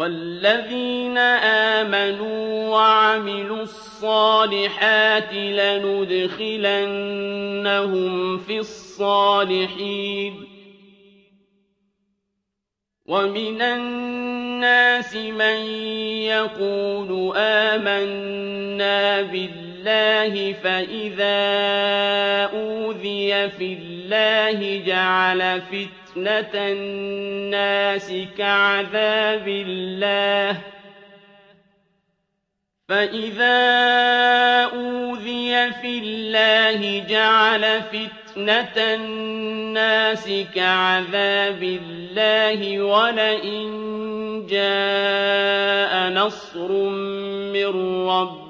وَالَّذِينَ آمَنُوا وَعَمِلُوا الصَّالِحَاتِ لَنُدْخِلَنَّهُمْ فِي الصَّالِحِينَ وَمِنَ النَّاسِ مَن يَقُولُ آمَنَّا بِاللَّهِ فَإِذَا أُوذِيَ فِي اللَّهِ جَعَلَ فِتْنَةَ فِتْنَةَ النَّاسِ كَعَذَابِ اللَّهِ. فَإِذَا أُوذِيَ فِي اللَّهِ جَعَلَ فِتْنَةَ النَّاسِ كَعَذَابِ اللَّهِ. وَلَئِن جَاءَ نَصْرٌ مِّن رَّبِّكَ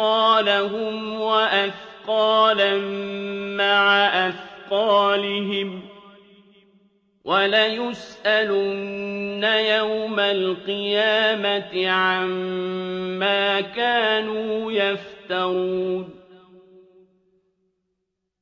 أَثْقَالَهُمْ وَأَثْقَالًا مَّعَ أَثْقَالِهِمْ ۖ وَلَيُسْأَلُنَّ يَوْمَ الْقِيَامَةِ عَمَّا كَانُوا يَفْتَرُونَ